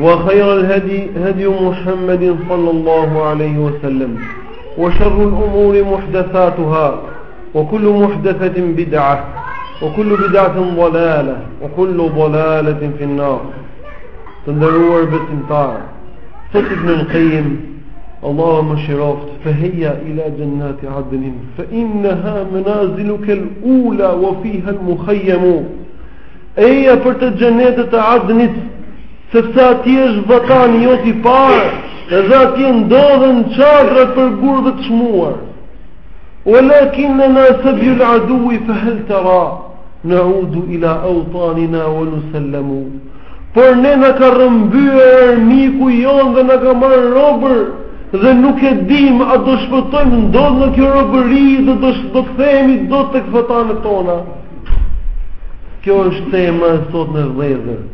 وخير الهدي هدي محمد صلى الله عليه وسلم وشر الأمور محدثاتها وكل محدثة بدعة وكل بدعة ضلالة وكل ضلالة في النار تندرور باستمتاع صوت ابن القيم اللهم شرفت فهيا إلى جنات عدن فإنها منازلك الأولى وفيها المخيم Eja pra te xhenetet e Adnit, sepse atje është vatan jot i parë, edhe atje ndodhen çadrat prej gurëve të çmuar. Walakinnana sabyul aduwi fa hal tara na'udu ila awtanina wa nusallamu. Por ne na ka rrëmbyer armiku jonë dhe na ka marrë robër dhe nuk e dim a do shpëtojmë dot nga kjo robëri dhe do kthehemi dot tek vatanet tona. Kjo është tema e sotme vëllezër.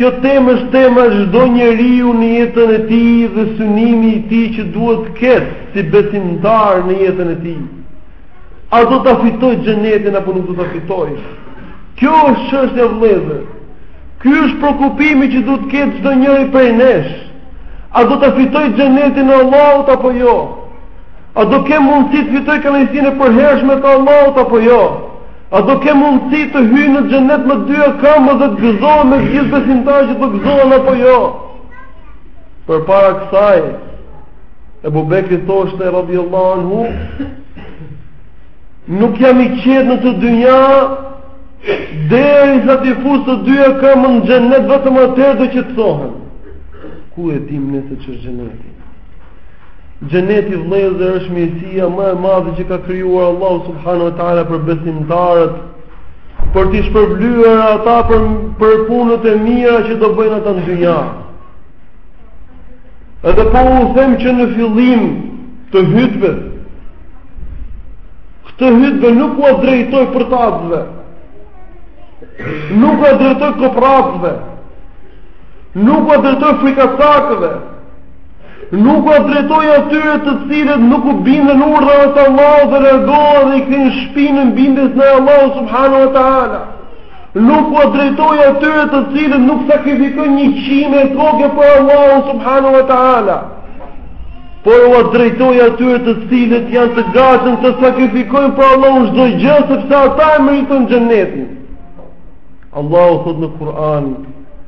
Kjo temë është tema e çdo njeriu në jetën e tij dhe synimi i tij që duhet të ketë si besimtar në jetën e tij. A do ta fitoj xhenetin apo nuk do ta fitoj? Kjo është çështja vëllezër. Ky është shqetësimi që duhet të ketë çdo njeri prej nesh. A do ta fitoj xhenetin e Allahut apo jo? A do kem mundësi të fitoj kënaqësinë e përhershme të Allahut apo jo? A do kem mundësi të hyj në xhenet me të dyja këmbët dhe të gëzohem me gjithë besimtarët që do gëzohen apo jo? Përpara kësaj, Ebu Bekri thoshte radhiyallahu anhu, nuk jam i qetë në këtë dynja derisa t'i fus të dyja këmbët në xhenet vetëm atëherë do qetësohem. Ku e dimë ne se ç'është xheneti? Xheneti vëllezër është mirësia më e madhe që ka krijuar Allahu subhanahu wa taala për besimtarët, për t'i shpërblyer ata për për punët e mira që do bëjnë ata në dynja. Edhe po u them që në fillim të hytbes, këtë hytbe nuk ua drejtoj përtacëve, nuk ua drejtoj koprracëve, nuk ua drejtoj frikacakëve, Nuk ua drejtoj atyre të cilët nuk u binden urdhrave të Allahut dhe largohen dhe i kthejnë shpinën bindjes ndaj Allahut subhanahu wa taala. Nuk ua drejtoj atyre të cilët nuk sakrifikojnë një qime koke për Allahun subhanahu wa taala. Por ua drejtoj atyre të cilët janë të gatshëm të sakrifikojnë për Allahun çdo gjë sepse ata e meritojnë xhenetin. Allahu thotë në Kur'an,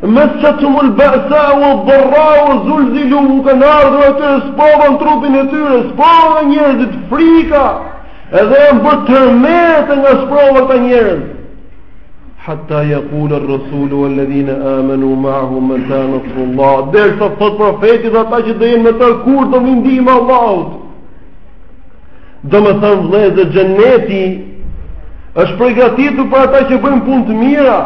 Messethumul ba'sau wad dharrau wa zulzilu u kanë ardhur atyre sprova në trupin e tyre, sprova në njerëzit frika, edhe janë bërë tërmetë nga sprova ata njerëz. Hatta yaqul ar-rasul wal ladhina amanu ma'ahu mata nasrullah. Derisa thotë profeti dhe ata që do jenë me të kur do vijë ndihma e Allahut. Domethënë vëllezër xheneti është përgatitur për ata që bëjnë punë të mira.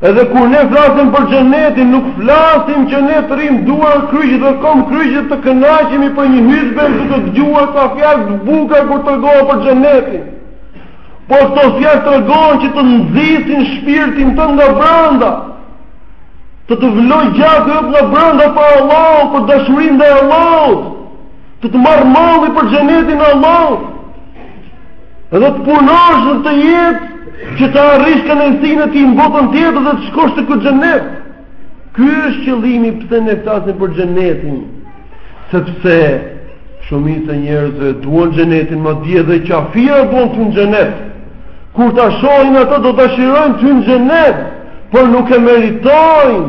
Edhe kur ne flasim për xhenetin, nuk flasim që ne të rrimë duar kryqit dhe këmbë kryqit të kënaqemi për një hutbë duke dëgjuar sa fjalë të bukura tregohen për xhenetin. Por këto fjalë tregohen që të nxisin shpirtin tënd nga brenda. Të të vlojë gjaku yt nga brenda për Allahun, për dashurinë ndaj Allahut. Të të marrë malli për xhenetin e Allahut. Edhe të punosh në këtë jetë që të arrish kënaqësinë e tij në botën tjetër dhe të shkosh te ky xhenet. Ky është qëllimi pse ne flasim për xhenetin. Sepse shumica e njerëzve duan xhenetin, madje edhe qafirët duan të hyjnë në xhenet. Kur ta shohin atë do dëshirojnë të hyjnë në xhenet, por nuk e meritojnë.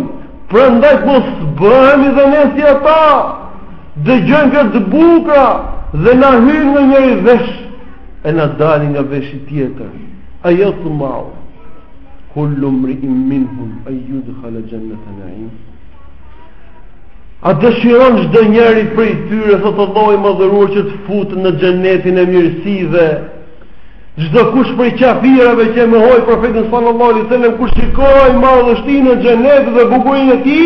Prandaj të mos bëhemi dhe ne si ata. Dëgjojmë fjalë të bukura dhe na hyjnë nga njëri vesh e na dalin nga veshi tjetër. Ajatmau kullu mri'in minhum an yudkhala jannata na'im. A dëshiron çdo njeri prej tyre thotë Allahu i Madhëruar që të futet në xhenetin e mirësive? Çdokush prej qafirave që e mohoi profetin sallallahu alaihi wasallam kur shikon madhështinë e xhenetit dhe bukurinë e tij,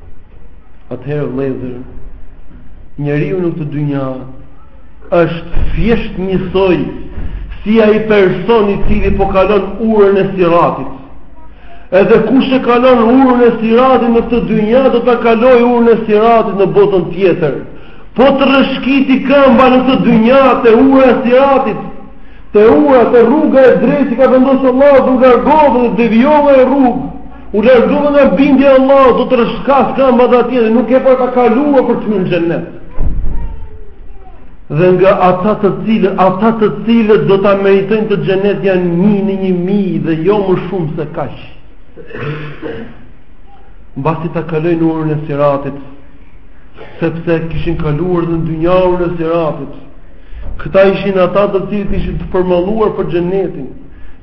Atëherë vëllezër, njeriu në këtë dynja është thjesht njësoj si ai person i cili po kalon urën e siratit. Edhe kush e kalon urën e siratit në këtë dynja do ta kalojë urën e siratit në botën tjetër. Po të rëshkiti këmba në këtë dynja te ura e siratit, te ura te rruga e drejtë që ka vendosur Allahu, u largove dhe devijove nga rruga, U largove nga bindja e Allahut, do të rrëshqasë këmba dhe atje, dhe nuk ke për ta kaluar për të hyrë në xhenet. Dhe nga ata të cilët, ata të cilët do ta meritojnë këtë xhenet janë një në një mijë dhe jo më shumë se kaq. Mbasi ta kalojnë urën e siratit, sepse kishin kaluar dhe në dynja urën e siratit. Këta ishin ata të cilët ishin të përmalluar për xhenetin.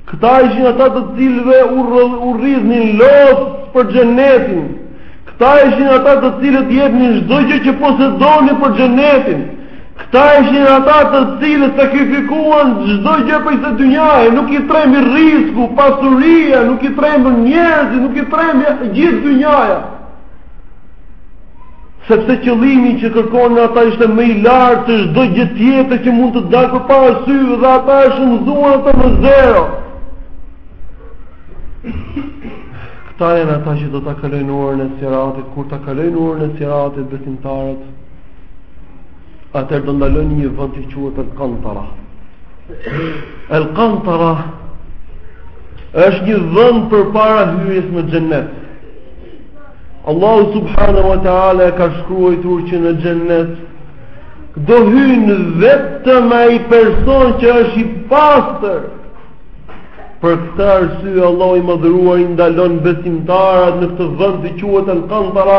Këta ishin ata të cilëve u rridhnin lot për xhenetin. Këta ishin ata të cilët jepnin çdo gjë që posedonin për xhenetin. Këta ishin ata të cilët sakrifikuan çdo gjë prej kësaj dynjaje, nuk i trembi rrizku, pasuria, nuk i trembën njerëzit, nuk i trembi gjithë dynjaja. Sepse qëllimi që kërkonin ata ishte më i lartë se çdo gjë tjetër që mund të dalë përpara syve dhe ata e shumëzuan atë me zero. Këta janë ata që do ta kalojnë urën e siratit, kur ta kalojnë urën e siratit besimtarët, atëherë do ndalojnë një vend që quhet Al-Qantara. Al-Qantara është një vend përpara hyrjes në xhennet. Allahu subhanahu wa taala e ka shkruar që në xhennet do hyjnë vetëm ai person që është i pastër. Për këtë arsye Allahu i madhëruar i ndalon besimtarët në këtë vend që quhet al-qantara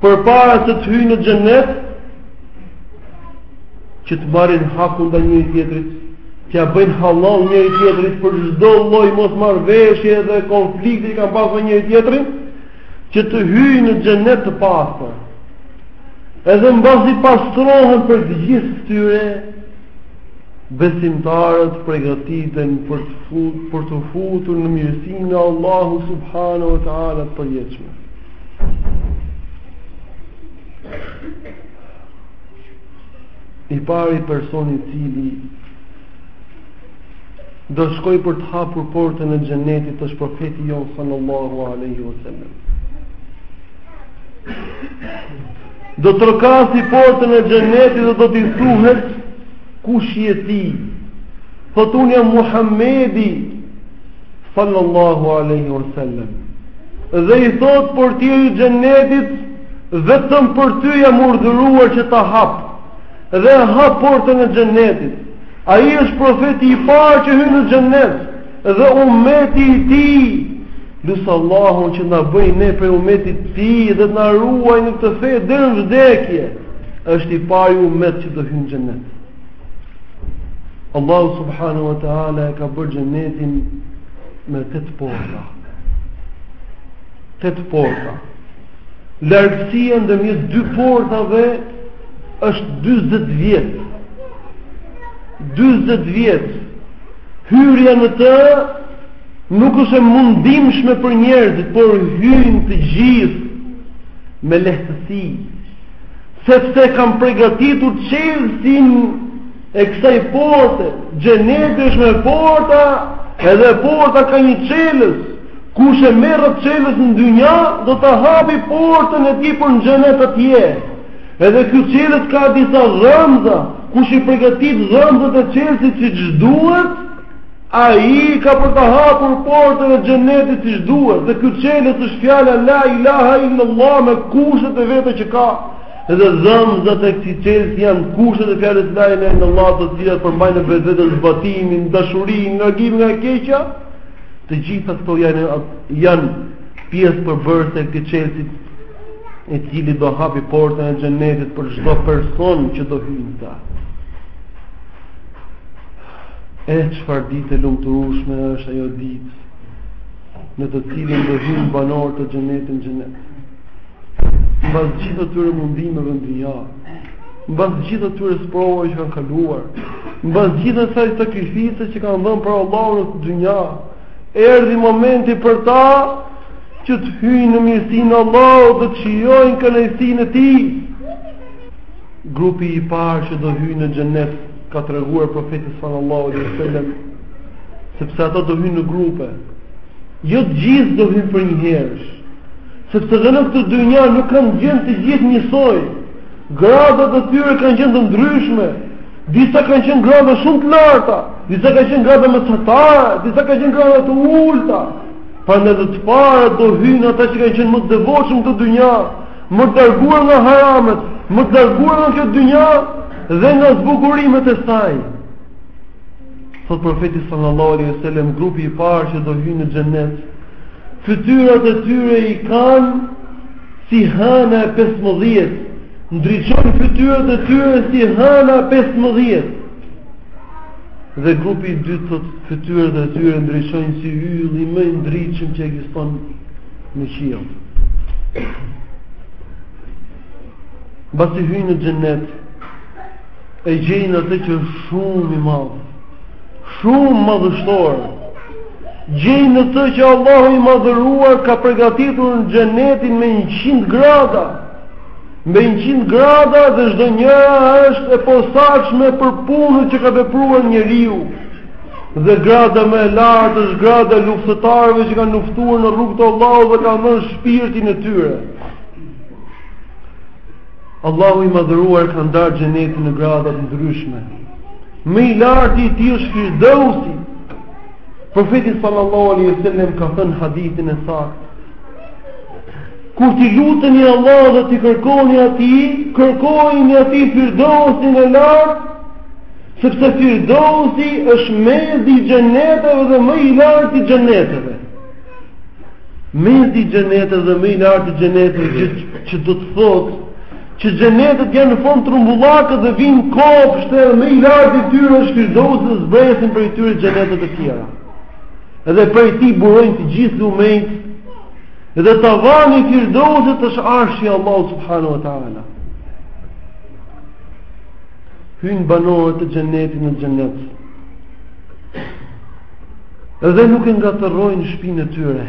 përpara se të hyjnë në xhennet. që të marrin hakun ndaj njëri tjetrit, t'ia bëjnë hallall njëri tjetrit për çdo lloj mosmarrëveshje dhe konflikti që kanë pasur me njëri tjetrin, që të hyjnë në xhenet të pastër. Edhe mbasi pastrohen për të gjitha këto besimtarët përgatiten për t'u futur për t'u futur në mirësinë e Allahut subhanahu wa taala të përjetshme. i pari personi i cili do shkoj për të hapur portën e xhenetit është profeti jonë sallallahu aleyhi wa sallam do të trokasi portën e xhenetit dhe do t'i thuhet kush je ti thot unë jam Muhammedi sallallahu aleyhi wa sallam dhe i thot portieri i xhenetit Vetëm për ty jam urdhëruar që ta hap. Dhe e hap portën e xhennetit. Ai është profeti i parë që hyn në xhennet dhe ummeti i tij. Lus Allahun që të na bëj ne prej ummetit të tij dhe të na ruaj në këtë fe deri në vdekje. Është i pari ummet që do hyjë në xhennet. Allahu subhanahu wa taala e ka bërë xhennetin me tetë porta. Tetë porta. Largësia ndërmjet dy portave është 40 vjet. 40 vjet. Hyrja në të nuk është e mundimshme për njerëzit, por hyjnë të gjithë me lehtësi, sepse kanë përgatitur çelësin e kësaj porte. Xheneti është me porta, edhe porta ka një çelës. Kush e merr atë çelës në dynja, do ta hapi portën e tij për në xhenet atje. Edhe ky çelës ka disa dhëmbëza, kush i përgatit dhëmbëzat e çelësit siç duhet, ai ka për ta hapur portën e xhenetit siç duhet. Dhe ky çelës është fjala la ilaha illallah me kushtet e veta që ka. Edhe dhëmbëzat e këtij çelësi janë kushtet e fjalës la ilaha illallah, të cilat përmbajnë në vetvete zbatimin, dashurinë, largimin nga e keqja. Të gjitha këto janë janë pjesë përbërëse e këtij çelësi, i cili do hapi portën e xhenetit për çdo person që do hyjë në ta. E çfarë ditë e lumturueshme është ajo ditë në të cilin do hyjnë banorët e xhenetit në xhenet. Mbas gjithë atyre mundimeve në dynja, mbas gjithë atyre sprovave që kanë kaluar, mbas gjithë asaj sakrifice që kanë dhënë për Allahun në këtë dynja, erdhi momenti për ta që të hyjnë në mirësinë e Allahut dhe të shijojnë kënaqësinë e Tij. Grupi i parë që do hyjë në xhenet ka treguar profeti sallallahu alaihi wasallam sepse ata do hyjnë në grupe. Jo të gjithë do hyjnë përnjëherësh. Sepse dhe në këtë dynja nuk kanë qenë të gjithë njësoj. Gradat e tyre kanë qenë të ndryshme. Disa kanë qenë grada shumë të larta, disa kanë qenë grada mesatare, disa kanë qenë grada të ulta. Prandaj dhe të parët do hyjnë ata që kanë qenë më të devotshëm në këtë dynja, më të larguar nga haramet, më të larguar nga kjo dynja dhe nga zbukurimet e saj. Thotë profeti sallallahu alaihi wasallam grupi i parë që do hyjë në xhenet, fytyrat e tyre i kanë si hëna e 15. Ndriçojnë fytyrat e tyre si hëna e 15. Dhe grupi i dytë thotë fytyrat e tyre ndriçojnë si ylli më i ndritshëm që ekziston në qiell. Mbasi hyjnë në xhenet, e gjejnë atë që është shumë i madh, shumë madhështor. Gjejnë atë që Allahu i madhëruar ka përgatitur xhenetin me 100 grada. Me 100 grada dhe çdo njëra është e posaçme për punën që ka vepruar njeriu. Dhe grada më e lartë është grada e luftëtarëve që kanë luftuar në rrugë të Allahut dhe kanë dhënë shpirtin e tyre. Allahu i Madhëruar ka ndarë xhenetin në grada të ndryshme. Më i larti i tij është Firdausi. Profeti sallallahu alaihi wasallam ka thënë hadithin e saktë. Kur t'i luteni Allahut dhe t'i kërkoni Atij, kërkojini Atij Firdausin e lartë, sepse Firdausi është mesi i xheneteve dhe më i larti i xheneteve. Mesi i xheneteve dhe më i larti i xheneteve që, që do të thotë që xhenetet janë në formë rrumbullake dhe vijnë kopshte dhe më i lartë i tyre është Firdosi dhe zbresin prej tyre xhenetet e tjera. Edhe prej tij burojnë të gjithë lumejt edhe tavani i Firdosit është arshi i Allahut subhanahu wa ta'ala. Hyjnë banorët e xhenetit në xhenet. Dhe nuk e ngatërrojnë shpinë e tyre.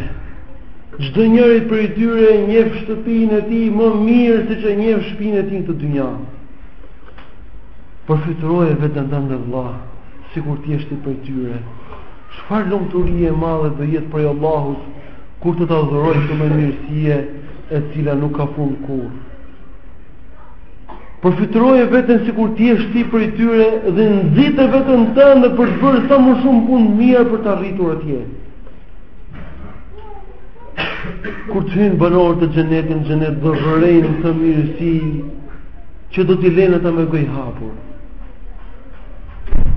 Çdo njëri prej tyre e njeh shtëpinë e tij më mirë se ç'e njeh shpinë e tij në dynja. Përfytyroje veten tënde vëlla, sikur të jesh ti prej tyre. Çfarë lumturi e madhe do jetë prej Allahut kur të ta dhurojë këtë mirësi e cila nuk ka fund kurrë. Përfytyroje veten sikur të jesh ti prej tyre dhe nxite veten tënde për të bërë sa më shumë punë të mira për të arritur atje. Kur të hyjnë banorët e xhenetit në xhenet do vërejnë këtë mirësi që do t'i lejnë ata me gojë hapur.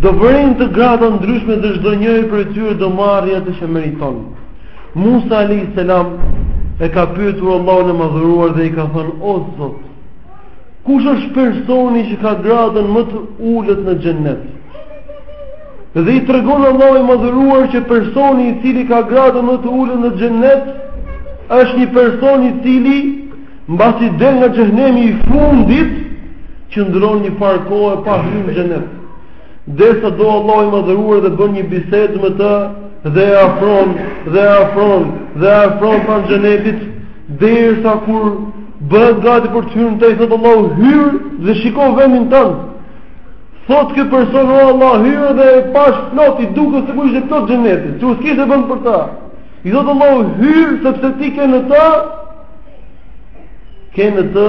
Do vërejnë grada të ndryshme dhe çdo njëri prej tyre do marrë atë që meriton. Musa alayhis salam e ka pyetur Allahun e madhëruar dhe i ka thënë: "O Zot, Kush është personi që ka gradën më të ulët në xhennet? Dhe i tregon Allahu i madhëruar që personi i cili ka gradën më të ulët në xhennet është një person i cili mbasi del nga xhehenemi i fundit qëndron një farë kohe pa hyrë në xhennet. Derisa do Allahu i madhëruar dhe bën një bisedë me të dhe e afron dhe e afron dhe e afron pranë xhenetit derisa kur Bëhet gati për të hyrë në të i thotë Allahu hyr dhe shiko vendin tënd. Thotë ky person o Allah hyra dhe e pashë plot i duket sikur ishte plot xheneti. Që s'kishte vend për të. I thotë Allahu hyr sepse ti ke në të ke në të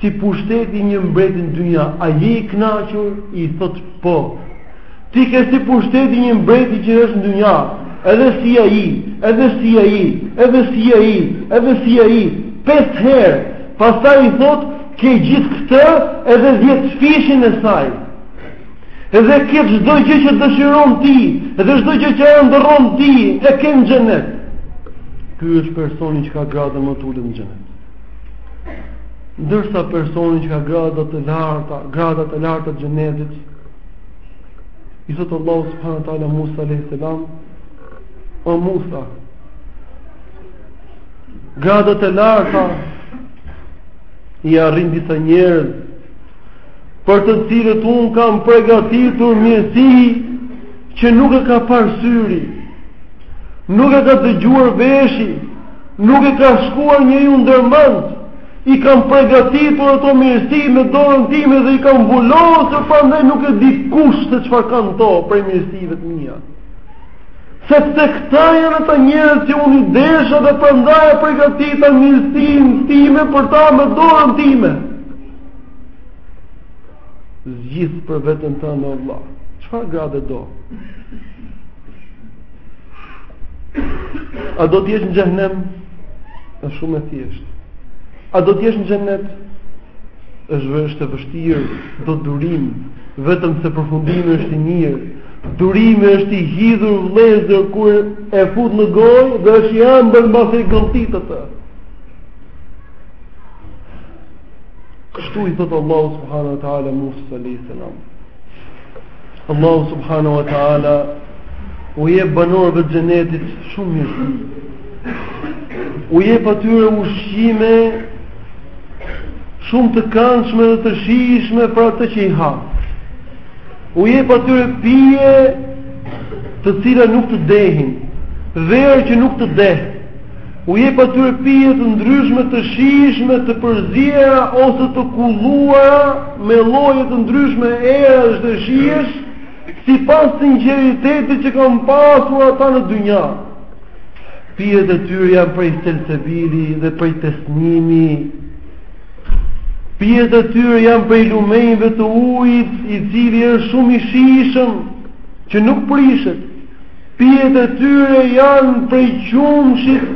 si pushteti i një mbreti në dynja. A je i kënaqur? I thotë po. Ti ke si pushteti i një mbreti që është në dynja, edhe si ai, edhe si ai, edhe si ai, edhe si ai, pesë herë. Pastaj i thotë, ke gjithë këtë edhe dhjetëfishin e saj. Edhe ke çdo gjë që dëshiron ti, edhe çdo gjë që ëndërron ti, e ke në xhenet. Ky është personi që ka gradën më të ulët në xhenet. Ndërsa personi që ka grada të larta, grada të larta të xhenetit, I thotë Allahu subhanahu wa taala Musa alayhis salam, "O Musa, gradat e larta i arrin disa njerëz për të cilët unë kam përgatitur mirësi që nuk e ka parë syri, nuk e ka dëgjuar veshi, nuk e ka shkuar njeriu ndërmend." I kam pregatitur ato mirësi me dorën time dhe i kam vulosur, prandaj nuk e di kush se çfarë kanë to prej mirësive të mia. Sepse këta janë ata njerëz që unë i desha dhe prandaj e pregatita mirësinë time për ta me dorën time. Zgjidh për veten tane Allah. Çfarë grade do? A do të jesh në xhehnem? Është shumë e thjeshtë. A do të jesh në xhennet? S'është e vështirë, do durim, vetëm se përfundimi është i mirë. Durimi është i hidhur vëllezër kur e fut në gojë dhe është i ëmbël mbasi e gëlltit atë. Kështu i thotë Allahu subhanahu wa taala Musa alayhi salam. Allahu subhanahu wa taala u jep banorëve të xhenetit shumë mirësi. u jep atyre ushqime shumë të këndshme dhe të shijshme për atë që i ha. U jep atyre pije të cilat nuk të dehin, verë që nuk të deh. U jep atyre pije të ndryshme të shijshme, të përziera ose të kulluara me lloje të ndryshme erësh dhe shijesh, sipas sinqeritetit që kanë pasur ata në dynja. Pijet e tyre janë prej selsebili dhe prej tesnimi. Pijet e tyre janë prej lumenjve të ujit, i cili është shumë i shishëm, që nuk prishet. Pijet e tyre janë prej qumshtit,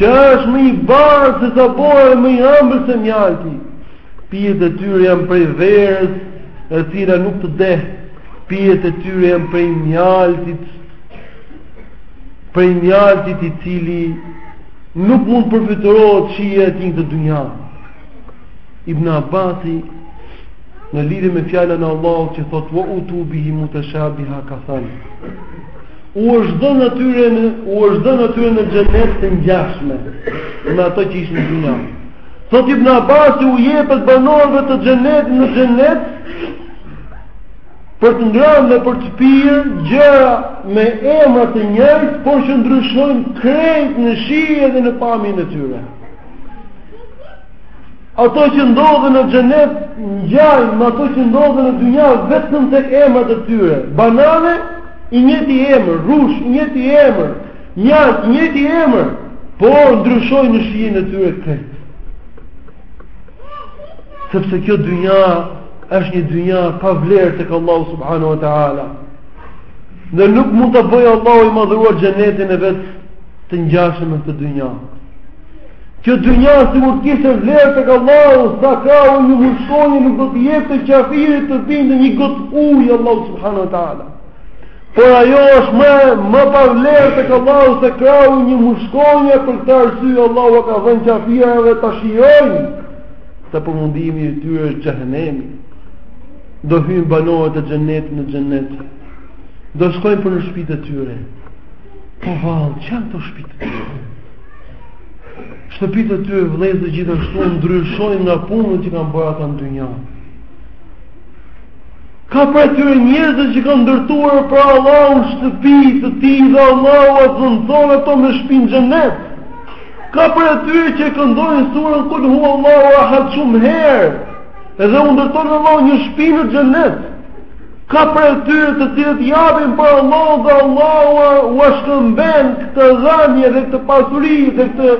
që është më i bardhë se sa bora e më i ëmbël se mjalti. Pijet e tyre janë prej verës, e cila nuk të deh. Pijet e tyre janë prej mjaltit, prej mjaltit i cili nuk mund përfytërohet shija e tij në kët dunja. Ibn Abasi, në lidhe me fjalën e Allahut, që thot, wa utu bihi mutashabiha ka thanë. U është dhënë atyre në, u është dhënë atyre në xhenet të ngjashme, me ato që ishin në dunja. Thot Ibn Abasi, u jepet banorëve të xhenetit në xhenet, për të ngrënë dhe për të pirë gjëra me emra të njëjtë, por që ndryshojnë krejt në shije dhe në pamjen e tyre. Ato që ndodhen në xhenet ngjajnë me ato që ndodhen në dynja vetëm tek emrat e tyre. Banane i njëjti emër, rrush i njëjti emër, mjalt i njëjti emër, por ndryshojnë në shijen e tyre krejt. Sepse kjo dynja është një dynja pa vlerë tek Allahu subhanahu wa taala. Dhe nuk mund ta bëjë Allahu i madhruar xhenetin e vet të ngjashëm me këtë dynja. Kjo dynja si mund të kishte vlerë tek Allahu, sa krahu i një mushkonje nuk do t'i jepte qafirit të pinte një gotë ujë Allahu subhanahu wa taala. Por ajo është më më pa vlerë tek Allahu se krahu i një mushkonje, për këtë arsye Allahu ua ka dhënë qafirëve ta shijojnë se përfundimi i tyre është xhehenemi. Do hyjnë banorët e xhenetit në xhenet. Do shkojnë për në shtëpitë e tyre. Po vallë, ç'janë këto shpitë. Shtëpitë e tyre vëllezër gjithashtu ndryshojnë nga punët që kanë bërë ata në dynja. Ka prej atyre njerëzve që kanë ndërtuar për Allahun shtëpi të tij dhe Allahu ua zëvendëson ato me shpi në xhenet. Ka prej atyre që e këndojnë surën Kul hu Allahu ahad shumë herë dhe u ndërton Allahu një shtëpi në xhenet. Ka prej atyre të cilët japin për Allahun dhe Allahu ua shkëmben këtë dhënie dhe këtë pasuri dhe këtë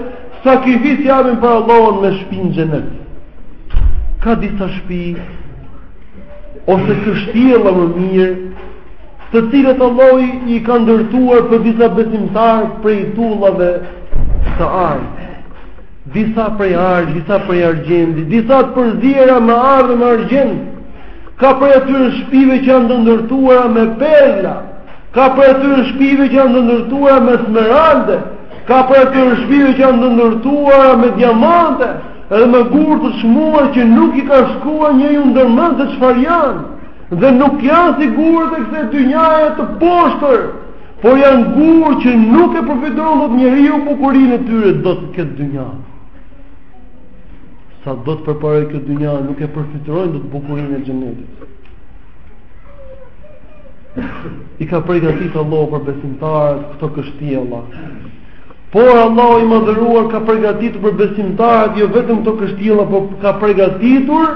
sakrificë japin për Allahun me shpi në xhenet. Ka disa shpi ose kështjella më mirë, të cilat Allahu i ka ndërtuar për disa besimtarë prej tullave të arit. Disa prej ari, disa prej argjendi, disa të përziera me ar dhe me argjend. Ka prej atyre shpive që janë të ndërtuara me perla, ka prej atyre shpive që janë të ndërtuara me smeralde, Ka prej atyre shpive që janë të ndërtuara me diamante edhe me gurë të çmuar që nuk i ka shkuar njeriut ndërmend se çfarë janë dhe nuk janë si gurët e kësaj dynjaje të poshtër por janë gurë që nuk e përfytyron dot njeriu bukurinë e tyre dot në këtë dynja sado të përparojë kjo dynja nuk e përfytyrojnë dot bukurinë e xhenetit i ka përgatit Allahu për besimtarët këto kështjella. Por Allahu i madhëruar ka përgatitur për besimtarët, jo vetëm këto kështjella, por ka përgatitur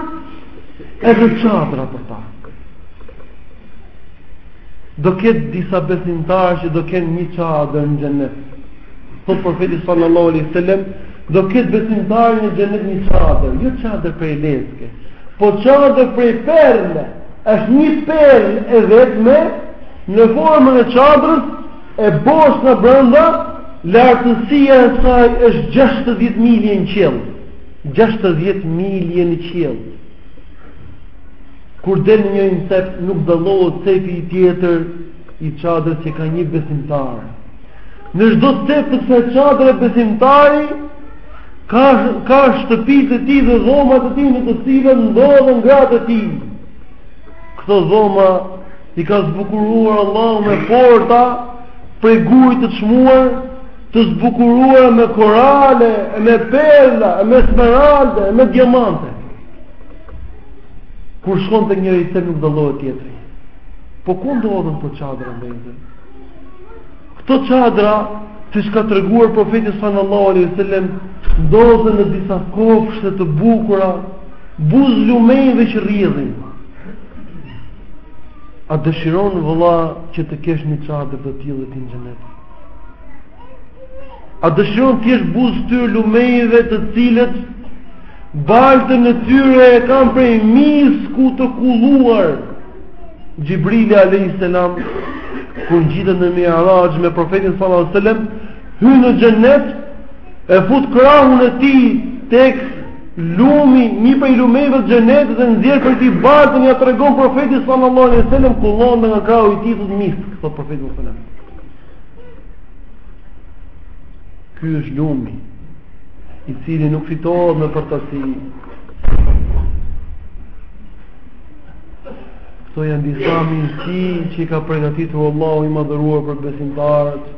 edhe çadra për ta. Do ketë disa besimtarë që do kenë një çadër në xhenet. Thotë profeti sallallahu alejhi ue sellem, Do ketë besimtari në xhenet një çadër, jo çadër prej leske, po çadër prej perle. Është një perlë e vetme në formën e çadrës e bosh nga brenda, lartësia e saj është 60 milje në qiell. 60 milje në qiell. Kur del në një cep nuk dallohet cepi tjetër i çadrës që ka një besimtar. Në çdo cep të kësaj çadre besimtari ka ka shtëpitë e tij dhe dhomat e tij në të cilën ndodhen gratë e tij. Këto dhoma i ka zbukuruar Allahu me porta prej guri të çmuar, të zbukuruara me korale, me perla, me smeralde, me diamante. Kur shkon te njëri cep nuk dallohet tjetri. Po ku ndodhen këto çadra e Këto çadra siç ka treguar profeti sallallahu alaihi wasallam ndodhen në disa kopshte të bukura, buzë lumenjve që rrjedhin. A dëshiron vëlla që të kesh një çadër të tillë në xhenet? A dëshiron të jesh buzë atyre lumenjve të cilët baltën e tyre e kanë prej misku të kulluar? Xhibrili alayhis salam kur ngjitet në Mi'raj me profetin sallallahu alaihi wasallam, hyn në xhennet e fut krahun e tij tek lumi, një prej lumenjve të xhennetit dhe nxjerr prej tij baltën ja tregon profetit sallallahu alaihi wasallam kullonte nga krahu i tij misk, thotë profeti sallallahu alaihi wasallam. Ky është lumi i cili nuk fitohet me përtasi, Këto janë disa mirësi që i ka përgatitur Allahu i madhëruar për besimtarët,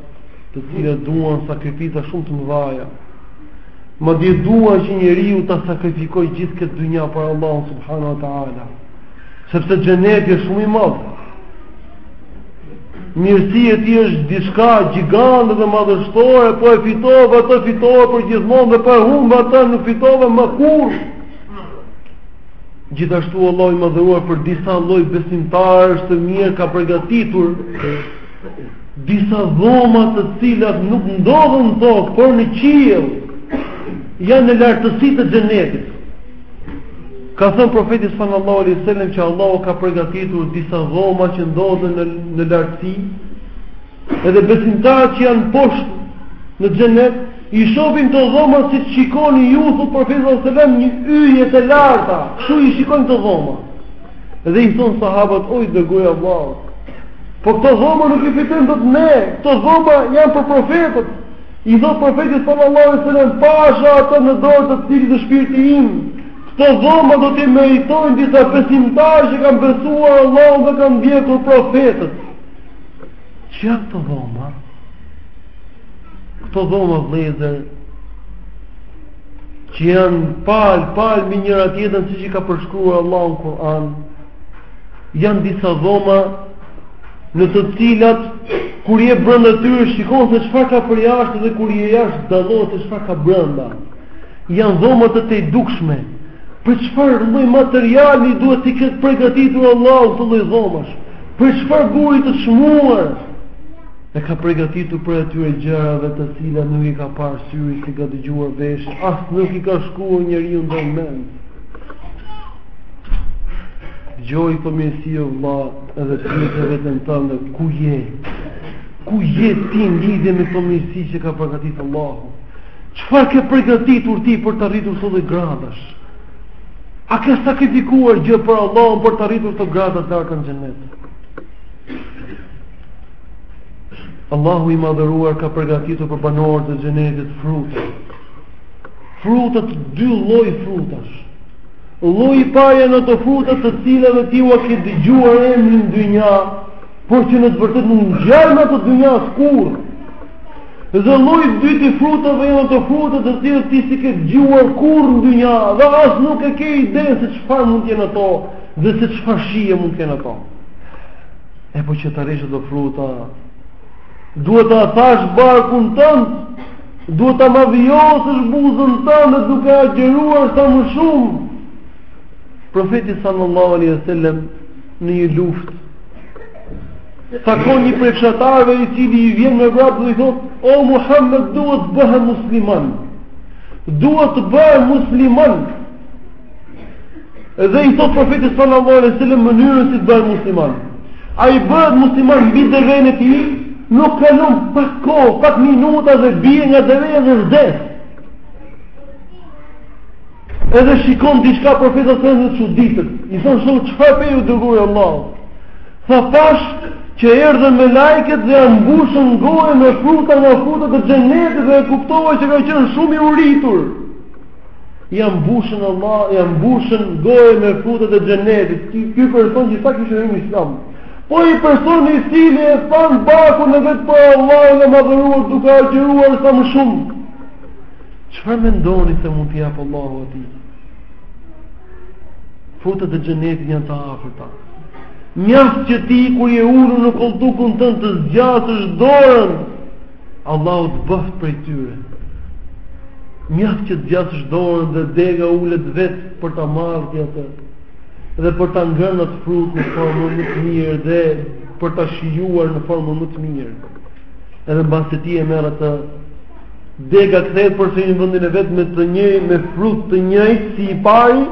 të cilat duan sakrifica shumë të mëdha. Madje duan që njeriu ta sakrifikojë gjithë këtë dynja për Allahun subhanahu wa ta'ala Sepse xheneti është shumë i madhë Mirësia e tij është diçka gjigante dhe madhështore Po e fitove atë, e fitove përgjithmonë dhe po e humbe atë nuk e fitove më kurrë Gjithashtu Allahu i madhëruar për disa lloj besimtarësh të mirë ka përgatitur disa dhoma të cilat nuk ndodhen në tokë, por në qiell. Janë në lartësi të xhenetit. Ka thënë profeti sallallahu alaihi wasallam që Allahu ka përgatitur disa dhoma që ndodhen në në lartësi. Edhe besimtarët që janë poshtë në xhenet I shohin këto dhoma siç shikoni ju, thotë profeti sallallahu alajhi wasallam, një yll të larta. Kështu i shikojnë këto dhoma. Dhe i thon sahabët, o i dërguar i Allahut. Po këto dhoma nuk i fitojmë dot ne. Këto dhoma janë për profetët. I thot profeti sallallahu alajhi wasallam, pasha atë në dorë të cilit është shpirti im. Këto dhoma do t'i meritojnë disa besimtarë që kanë besuar Allahun dhe kanë ndjekur profetët. Ç'janë këto dhoma? Këto dhoma vëllezër që janë palë palë mbi njëra tjetrën siç i ka përshkruar Allahu në Kur'an janë disa dhoma në të cilat kur je brenda tyre shikon se çfarë ka për jashtë dhe kur je jashtë dallohet se çfarë ka brenda janë dhoma të tejdukshme për çfarë lloj materiali duhet t'i ketë përgatitur Allahu këto lloj dhomash për çfarë guri të çmuar E ka përgatitur prej atyre gjërave të cilat nuk i ka parë syri, s'i ka dëgjuar veshi, as nuk i ka shkuar njeriut ndër mend. Dëgjoji këto mirësi o vëlla edhe pyete veten tënde, ku je? Ku je ti në lidhje me këto mirësi që ka përgatitur Allahu? Çfarë ke përgatitur ti për t'i arritur këto lloj gradash? A ke sakrifikuar gjë për Allahun për t'i arritur këto grada të larta në xhenet? Allahu i madhëruar ka përgatitur për banorët e xhenetit fruta. Frutat dy lloj frutash. Lloji i parë janë ato fruta të cilave ti ua ke dëgjuar emrin në dynja, por që në të vërtetë nuk ngjajnë me ato të dynjasë kurrë. Dhe lloji i dytë i frutave janë ato fruta të cilat ti s'i ke dëgjuar kurrë në dynja, dhe as nuk e ke idenë se çfarë mund të jenë ato, dhe se çfarë shije mund të kenë ato. Epo që t'i arrish ato fruta, duhet ta thash barkun tënd, duhet ta mavijosësh buzën tënde, duke agjëruar sa më shumë. Profeti sallallahu alaihi e sellem në një luftë, takon një prej fshatarëve i cili i vjen me vrap dhe i thotë, o Muhammed dua të bëhem musliman, dua të bëhem musliman, Dhe i thot profeti sallallahu alaihi wasallam mënyrën si të bëhet musliman. Ai bëhet musliman mbi devën e tij, nuk kalon pak kohë, pak minuta dhe bie nga deveja dhe vdes. Edhe shikon diçka profeti sallallahu alaihi wasallam çuditet. I thon se çfarë pe o i dërguar i Allahut. Tha pashë që erdhën melaiket dhe ia mbushën gojën me fruta nga frutat e xhenetit dhe e kuptova që ka qenë shumë i uritur. Ia mbushën Allah, ia mbushën gojën me frutet e xhenetit. Ky, ky person që sa kishte hy në Islam. Po ai personi i cili e than barkun e vet për Allahun e madhëruar duke agjëruar sa më shumë. Çfarë mendoni se mund t'i jap Allahu atij? Frutet e xhenetit janë të afërta. Mjafton që ti kur je ulur në kolltukun tënd të zgjasësh dorën Allahu të bëftë prej tyre. Mjafton që të zgjasësh dorën dhe dega ulet vetë për ta marrë ti atë dhe për ta ngrënë atë frut në formën më të mirë dhe për ta shijuar në formën më të mirë. Edhe mbasi ti e merr atë dega kthehet përsëri në vendin e vet me të një me frut të njëjtë si i pari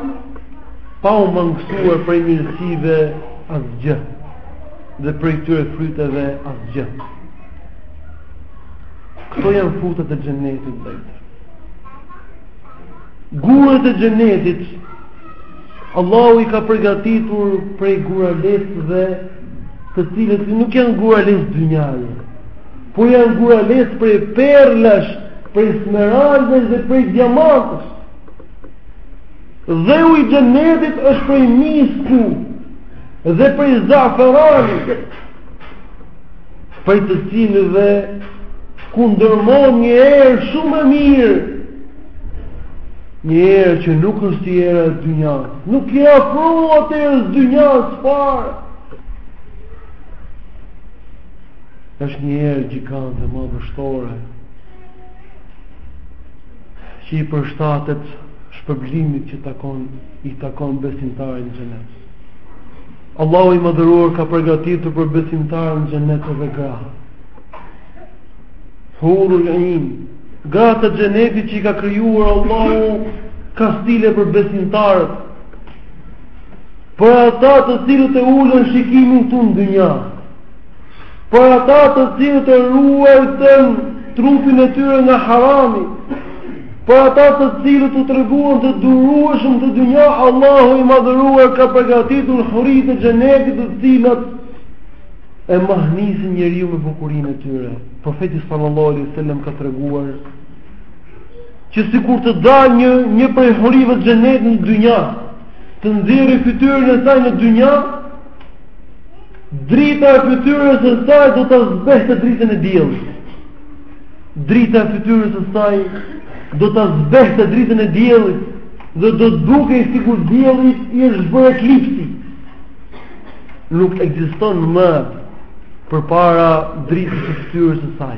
pa u mangësuar prej mirësive asgjë dhe prej tyre fryteve asgjë. Këto janë frutat e xhenetit vetë. Gurët e xhenetit Allahu i ka përgatitur prej guralecëve të cilët nuk janë guralecë dynjaje, por janë guralecë prej perlash, prej smeraldesh dhe prej diamantesh. Dheu i xhenetit është prej misku dhe prej zaferani. prej të cilëve kundërmon një erë shumë e mirë, një erë që nuk është si era e dynjas, nuk i afrohet erës dynjas fare, është një erë gjigante madhështore, që i përshtatet shpërblimit që takon, i takon besimtarit në xhenet. Allahu i madhëruar ka përgatitur për besimtarët në xhenet edhe gra. Hurul ajn, gra të xhenetit që i ka krijuar Allahu kastile për besimtarët. Për ata të cilët e ulën shikimin këtu në dynja Për ata të cilët e ruajtën trupin e tyre nga harami, për ata të cilët u treguan të durueshëm në dynja, Allahu i madhëruar ka përgatitur huri të xhenetit të cilat e mahnisin njeriun me bukurinë e tyre. Profeti sallallahu alaihi wasallam ka treguar që sikur të dalë një prej hurive të xhenetit në dynja, të nxjerrë fytyrën e saj në dynja, Drita e fytyrës së saj do ta zbehte dritën e diellit. Drita e fytyrës së saj do ta zbehte dritën e diellit dhe do të dukej sikur dielli i është bërë eklipsi. Nuk ekziston më përpara dritës së fytyrës së saj.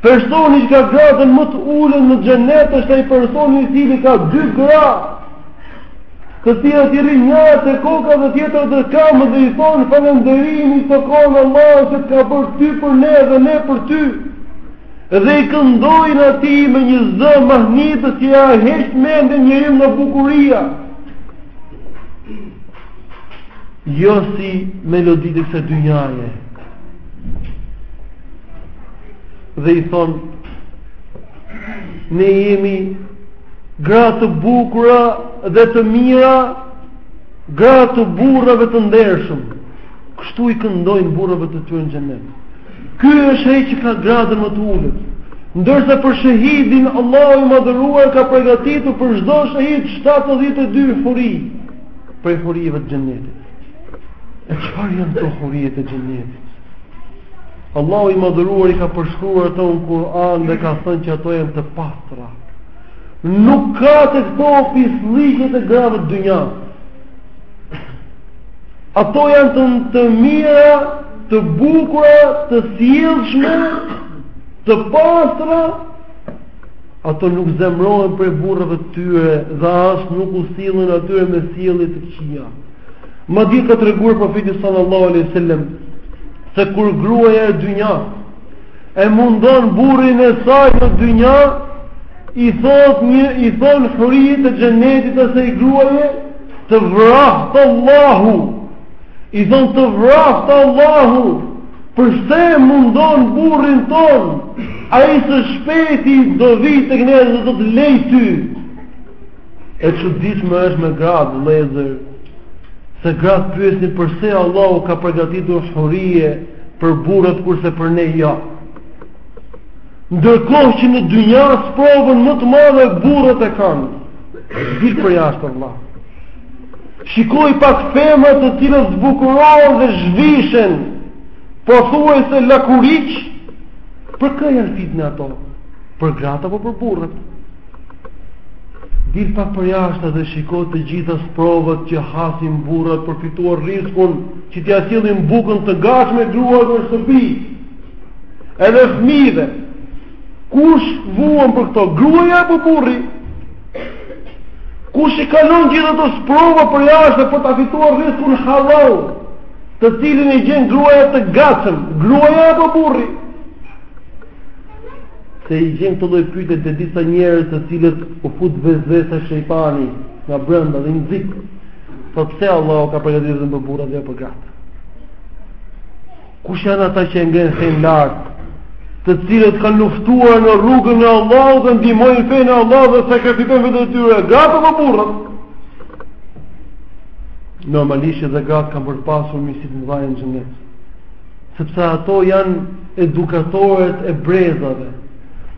Personi që ka gradën më të ulët në xhenet është ai personi i cili ka dy gra të cilat i rrinë njëra te koka dhe tjetra te këmbët dhe i thonë falenderimi i takon Allahut që të ka bërë ty për ne dhe ne për ty dhe i këndojnë atij me një zë mahnitës që ia heq mendjen njeriut nga bukuria jo si meloditë e kësaj dynjaje dhe i thonë ne jemi gra të bukura dhe të mira, gra të burrave të ndershëm. Kështu i këndojnë burrave të tyre në xhenet. Ky është ai që ka gradën më të ulët. Ndërsa për shehidin Allahu i madhëruar ka përgatitur për çdo shehid 72 huri prej hurive të xhenetit. E çfarë janë këto huritë e xhenetit? Allahu i Madhëruar i ka përshkruar ato në Kur'an dhe ka thënë që ato janë të pastra. Nuk ka te këto pisllëqe të grave të dynjas. Ato janë të, të mira, të bukura, të sjellshme, të pastra. Ato nuk zemrohen prej burrave të tyre dhe as nuk u sillen atyre me sjellje të këqija. Madje ka treguar profeti sallallahu alaihi wasallam Se kur gruaja e dynjasë e mundon burrin e saj në dynja, i thotë një i thonë huritë e xhenetit asaj gruaje të vraftë Allahu. I thonë të vraftë Allahu. Përse e mundon burrin tonë? Ai së shpejti do vijë tek ne dhe do të lërë ty. E çuditshme është me gratë vëllezër, se gratë pyesin përse Allahu ka përgatitur hurie për burrat kurse për ne jo. Ndërkohë që në dynja sprovën më të madhe burrat e kanë. Dil përjashta Allah. Shikoji pak femrat të cilat zbukurohen dhe zhvishen, pothuajse lakuriq, për kë janë fitne ato? Për gratë apo për burrat? Dil pak përjashta dhe shiko të gjitha sprovat që hasin burrat për fituar riskun, që t'ia sjellin bukën të gatshme gruas në shtëpi. Edhe fëmijëve. Kush vuan për këto, gruaja apo burri? Kush i kalon gjithë ato sprova përjashta për ta fituar riskun hallall, të cilin e gjen gruaja të gatshëm, gruaja apo burri? Se i gjen këto lloj pyetjesh te disa njerëz të cilët u fut vesvese shejtani nga brenda dhe i nxit. Po pse Allahu ka përgatitur vetëm për burrat dhe jo për gratë? Kush janë ata që e ngrenë fenë lart, të cilët kanë luftuar në rrugën e Allahut dhe ndihmojnë fenë e Allahut dhe sakrifikojnë veten e tyre, gratë apo burrat? Normalisht edhe gratë kanë për të pasur mirësi të mëdha në xhenet. sepse ato janë edukatoret e brezave,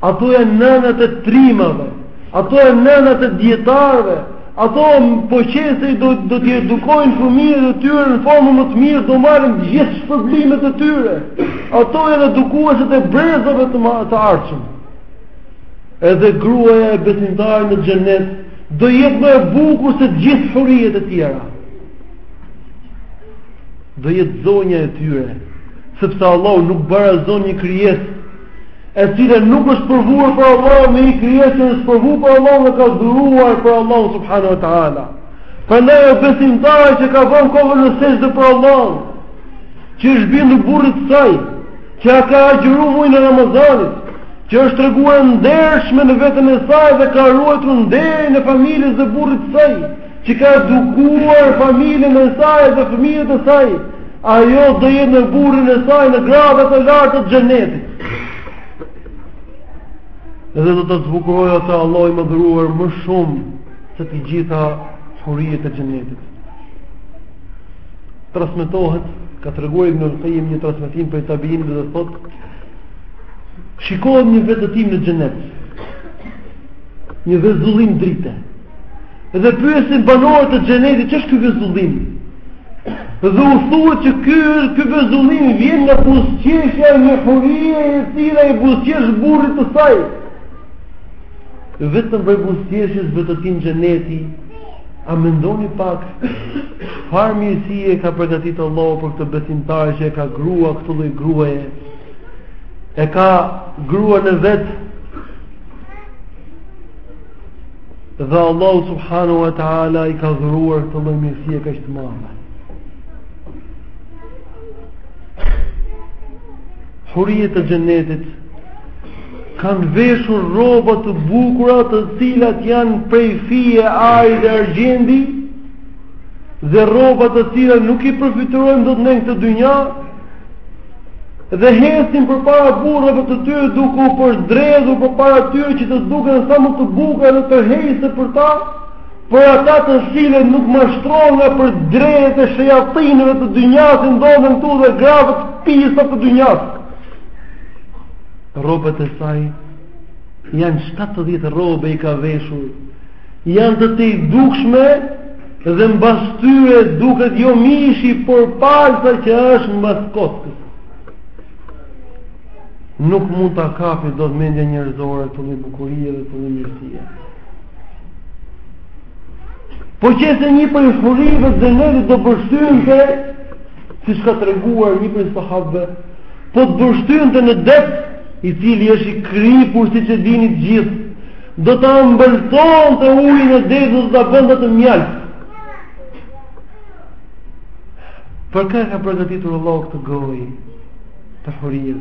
ato janë nënët e trimave, ato janë nënët e dijetarëve, ato po qe se do, do t'i edukojnë fëmijët e tyre në formën më të mirë, do marrin gjithë shpërblimet e tyre, ato janë edukueset e brezave të, të ardhshëm. Edhe gruaja besimtare në xhenet, do jetë më e bukur se gjithë hyritë e tjera. do jetë zonja e tyre, sepse Allahu nuk barazon një krijesë e cila nuk është sprovuar për Allah me një krijesë që është sprovuar për Allah dhe ka adhuruar për Allah subhanehu ve teala. Prandaj ajo besimtare që ka vënë kokën në sexhde për Allah, që i është bindur burrit të saj, që e ka agjëru mujnë e Ramazanit, që është treguar e ndershme në veten e saj dhe ka ruajtur nderin e familjes dhe burrit të saj, që ka edukuar familjen e saj dhe fëmijët e saj, ajo do jetë me burrin e saj në gradat e larta të xhenetit. Dhe do ta zbukurojë atë Allahu i madhëruar më shumë se të gjitha hyritë e xhenetit. Transmetohet ka treguar Ibnul Kajjim një transmetim prej tabiinëve dhe thotë Shikohet një vetëtimë në xhenet. Një vezullim drite. Dhe pyesin banorët e xhenetit ç'është ky vëzullim? Dhe u thuhet që ky ky vezullim vjen nga buzëqeshja e një hyrie e cila i buzëqesh burrit të saj. Vetëm prej buzëqeshjes vetëtin xheneti. A mendoni pak çfarë mirësie ka përgatitur Allahu për këtë besimtar që e ka grua këtë lloj gruaje? E ka grua në vetë Dhe Allahu subhanahu wa taala i ka dhuruar këtë lloj mirësie kaq të madhe. Hurijet e xhenetit kanë veshur rroba të bukura të cilat janë prej fije ari dhe argjendi dhe rroba të cilat nuk i përfytyrojmë dot në këtë dynja Dhe ecin përpara burrave të tyre duke u përdredhur përpara tyre që të duken sa më të bukura dhe tërheqëse për ta, për ata të cilët nuk mashtrohen nga përdredhjet e shejatinëve të dynjasë që ndodhen këtu dhe grave të pista të dynjasë. Rrobat e saj janë 70 rrobe i ka veshur, janë të tejdukshme dhe mbas tyre duket jo mishi, por palca që është mbas kockës. Nuk mund ta kapi dot mendja njerëzore këtë lloj bukurie dhe këtë lloj mirësie. Po qe se një prej hurive të xhenetit do pështynte, siç ka treguar një prej sahabëve, Po të pështynte në det, i cili është i kripur siç e dini të gjithë, do ta ëmbëlsonte ujin e detit dhe do ta bënte të mjaltë. Për kë e ka përgatitur Allahu këtë gojë të hurijes?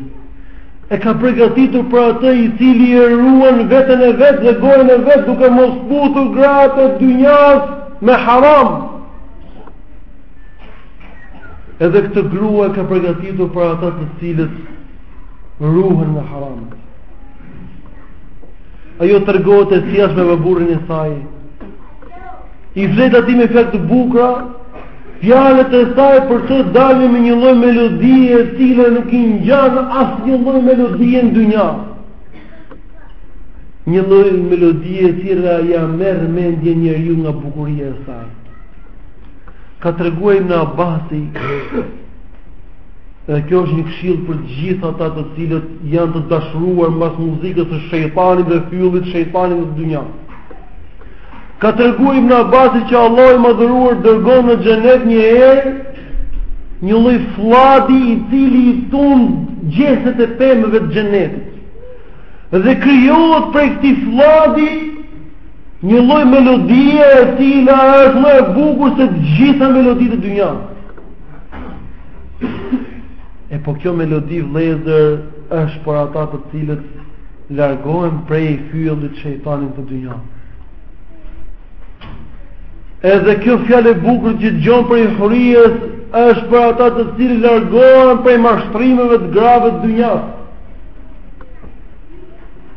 E ka përgatitur për atë i cili e ruan veten e vet dhe gojën e vet duke mos puthur gratë e dynjas me haram. Edhe këtë grua e ka përgatitur për ata të cilët ruhen nga haramet. Ajo tregohet e sjellshme me burrin e saj. I flet atij me fjalë të bukura, fjalët e saj kanë për të dalë me një lloj melodie e cila nuk i ngjan asnjë lloj melodie në dynja. Një lloj melodie e cila ia merr mendjen njeriut nga bukuria e saj. Ka treguar Ibn Abasi dhe kjo është një këshillë për gjithë ata të cilët janë të dashuruar mbas muzikës së shejtanit dhe fyellit të shejtanit në dynja. Ka treguar Ibn Abasi që Allahu i madhëruar dërgon në xhenet një erë, një lloj flladi i cili i tund gjethet e pemëve të xhenetit. Dhe krijohet prej këtij flladi Një lloj melodie e cila është më e bukur se të gjitha meloditë e dynjasë. E po kjo melodi vëllezër është për ata të cilët largohen prej fyellit të shejtanit të dynjasë. Edhe kjo fjalë e bukur që dëgjon prej hurijes është për ata të cilët largohen prej mashtrimeve të grave të dynjasë.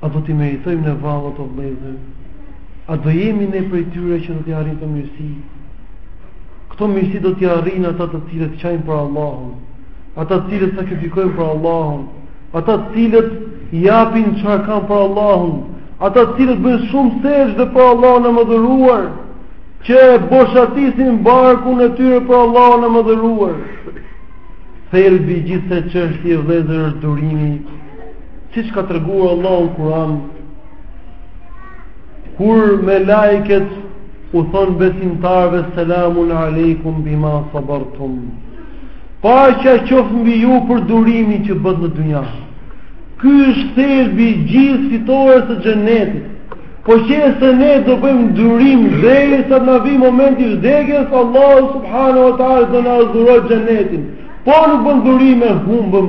A do t'i meritojmë ne vallë këto vëllezër? A do jemi ne prej tyre që do t'i arrijnë këto mirësi? Këto mirësi do t'i arrijnë ata të cilët qajnë për Allahun, ata të cilët sakrifikojnë për Allahun, ata të cilët japin çfarë kanë për Allahun, ata të cilët bëjnë shumë sexhde për Allahun e madhëruar, që e boshatisin barkun e tyre për Allahun e madhëruar. Thelbi i gjithë kësaj çështje vëllezër është durimi, Siç ka treguar Allahu në Kur'an, kur melajket u thonë besimtarëve selamun alejkum bima sabartum. Paqja qoftë mbi ju për durimin që bëtë në dunja. Ky është thelbi i gjithë fitores së xhenetit. Po qe se ne do bëjmë durim derisa të na vijë momenti vdekjes, Allahu subhanahu wa ta'ala do na dhurojë xhenetin. Po nuk bëmë durim e humbëm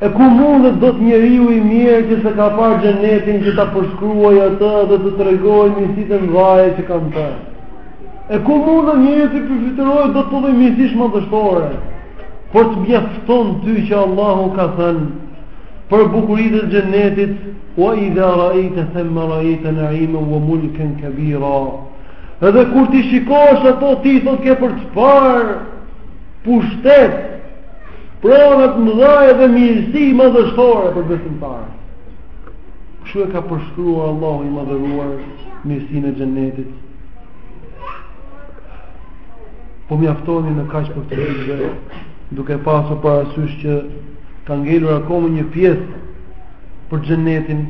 E ku mundet dot njeriu i mjerë që s'e ka parë xhenetin që ta përshkruajë atë dhe të tregojë mirësitë e mëdha që ka në të. E ku mundet njeriu të përfytyrojë dot gjithë ato mirësi madhështore. Por të mjafton ty që Allahu ka thënë për bukuritë e xhenetit wa idha ra'aita thumma ra'aita na'ima wa mulkan kabira. Edhe kur t'i shikosh ato ti thotë ke për të parë pushtet Prona të mëdhaja dhe mirësi madhështore për besimtarët. Kështu e ka përshkruar Allahu i madhëruar mirësinë e xhenetit. Po mjaftohemi me kaq për këtë hutbe, duke pasur parasysh që ka ngelur akoma një pjesë për xhenetin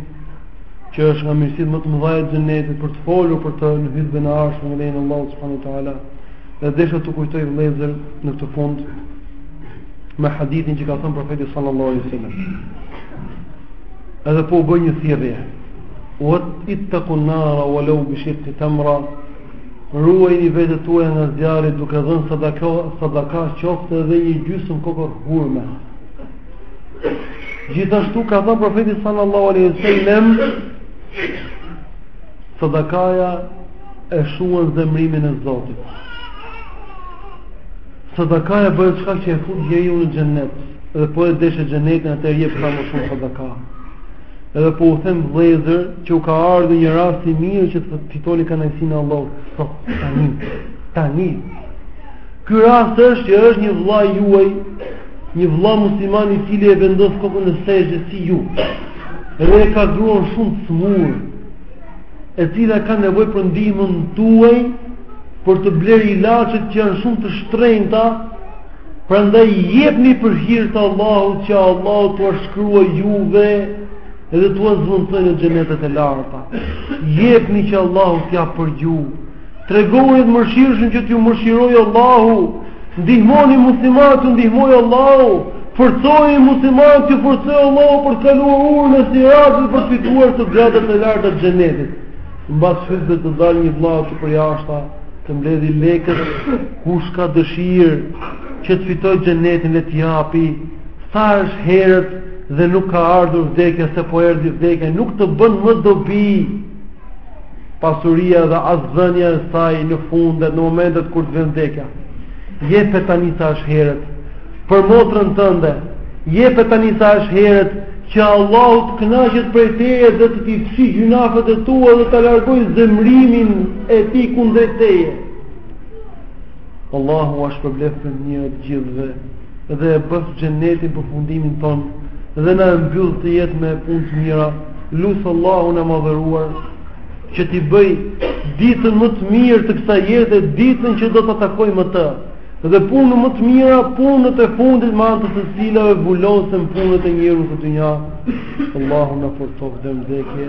që është nga mirësitë më të mëdha e xhenetit për të folur për të në hutbën e ardhshme me lejen e Allahut subhanahu wa taala Dhe desha t'u kujtoj vëllezër në këtë fund me hadithin që ka thënë profeti sallallahu alaihi wasallam. Edhe po u bëj një thirrje. Wa ittaqun nar wa law bi shiqqi tamra. Ruajini vetet tuaja nga zjarri duke dhënë sadaka, sadaka qoftë edhe një gjysmë kokërr hurme. Gjithashtu ka thënë profeti sallallahu alaihi wasallam sadakaja e shuan zemrimin e Zotit. Sadakaja bëhet shkak që e fut njeriun në xhennet, dhe po e deshe xhennetin atëherë jep sa më shumë sadaka. Edhe po u them vëllezër që u ka ardhur një rast i mirë që të fitoni kënaqësinë e Allahut sot tani. Tani. Ky rast është që është një vëlla juaj, një vëlla musliman i cili e vendos kokën në sexhde si ju. Edhe e ka gruan shumë të smur, e cila ka nevojë për ndihmën tuaj për të blerë ilaçet që janë shumë të shtrenjta, prandaj jepni për hir të Allahut që Allahu t'ua shkruajë juve dhe t'ua zvontojë në xhenetet e larta. Jepni që Allahu t'ju japë juve. Tregohuni të mëshirshëm që t'ju mëshirojë Allahu. Ndihmoni muslimanët t'ju ndihmojë Allahu. Forcojeni muslimanët t'ju forcojë Allahu për të kaluar urën e Siratit dhe për të fituar të gradat e larta të xhenetit. Mbas hutbes të dalë një vlla që përjashta të mbledhi lekët kush ka dëshirë që të fitojë xhenetin le të japi. Sa është herët dhe nuk ka ardhur vdekja se po erdhi vdekja nuk të bën më dobi pasuria dhe as dhënia e saj në fundet në momentet kur të vjen vdekja. Jepe tani sa është herët për motrën tënde. Jepe tani sa është herët që Allahu të kënaqet prej teje dhe të t'i fshijë gjynahet e tua dhe ta largojë zemrimin e tij kundrejt teje. Allahu ua shpërbleftë me të mira të gjithëve dhe e bëftë xhenetin përfundimin tonë dhe na e mbylltë jetën me punë të mira. Lus Allahun e madhëruar që ta bëjë ditën më të mirë të kësaj jete ditën që do ta takojmë atë dhe punët më të mira punët e fundit me anë të të cilave vulosen punët e njeriut në dynja Allahu na forcoftë deri në vdekje